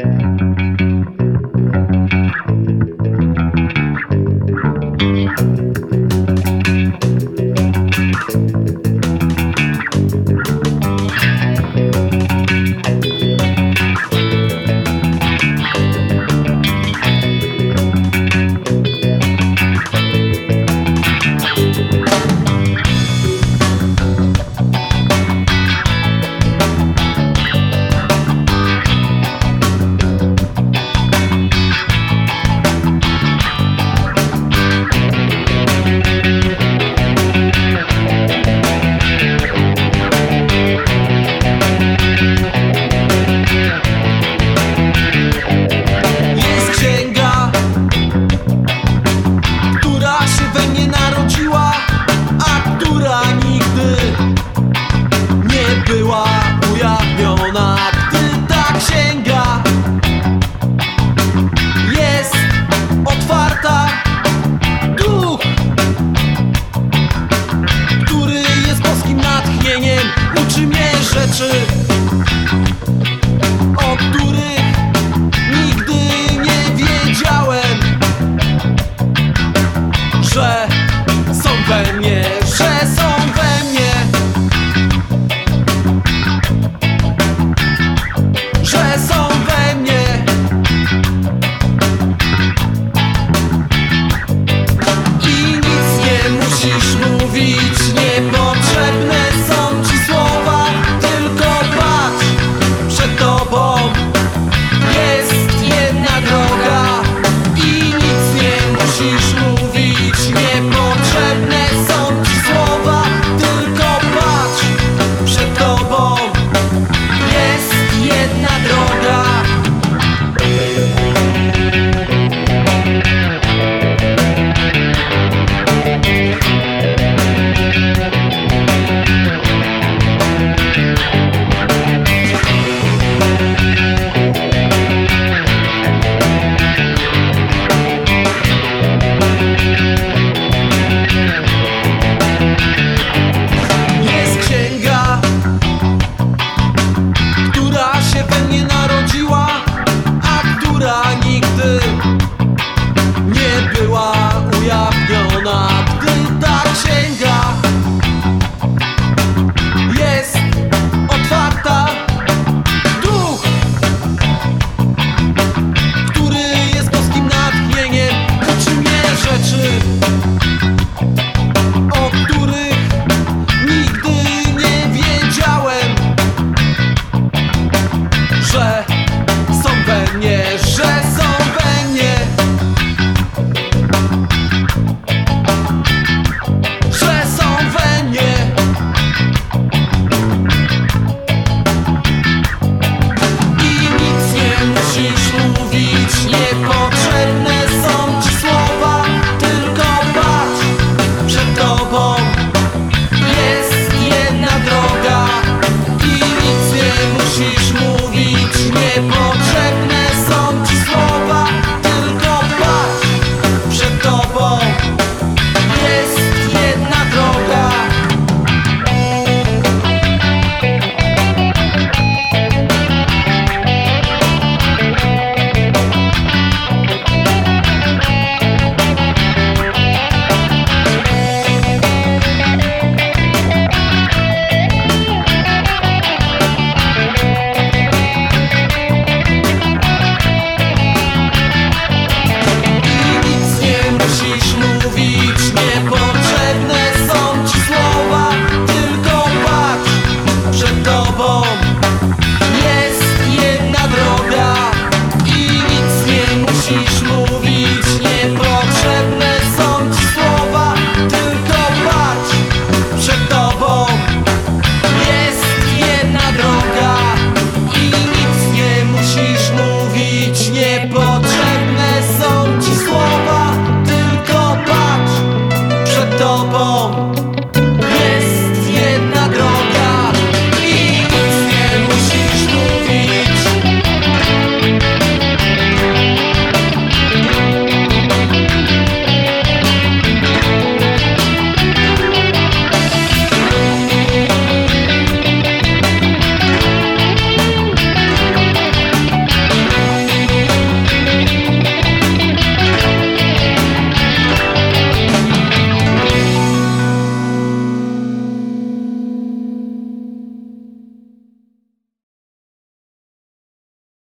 Jest